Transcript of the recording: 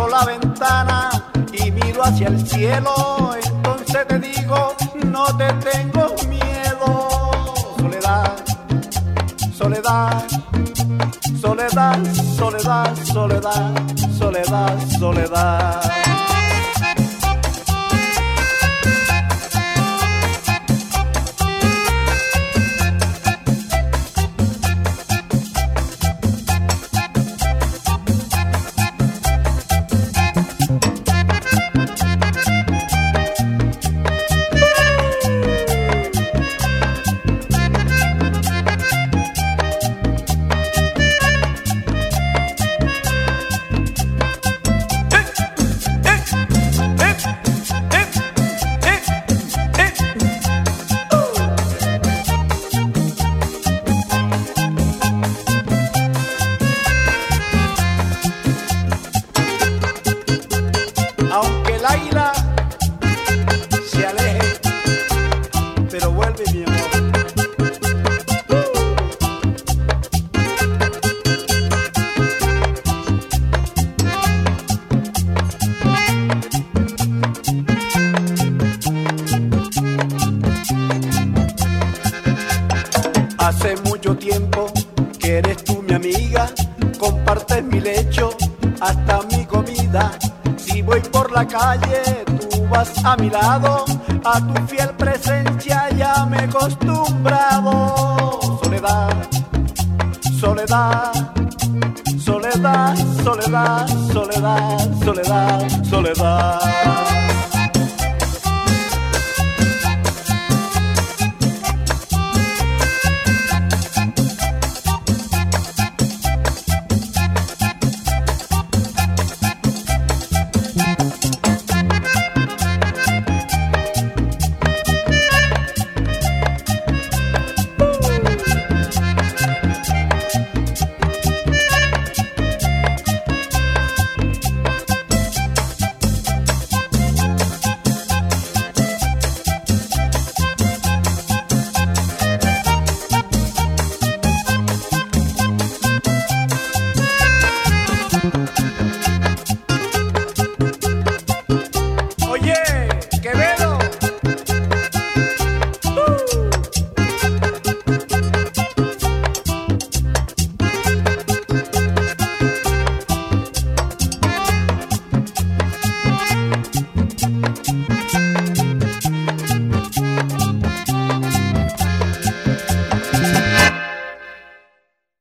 abro la ventana y miro hacia el cielo, entonces te digo, no te tengo miedo. Soledad, soledad, soledad, soledad, soledad, soledad, soledad. que eres tú mi amiga, compartes mi lecho hasta mi comida. Si voy por la calle, tú vas a mi lado, a tu fiel presencia ya me he acostumbrado. Soledad, soledad, soledad, soledad, soledad, soledad, soledad.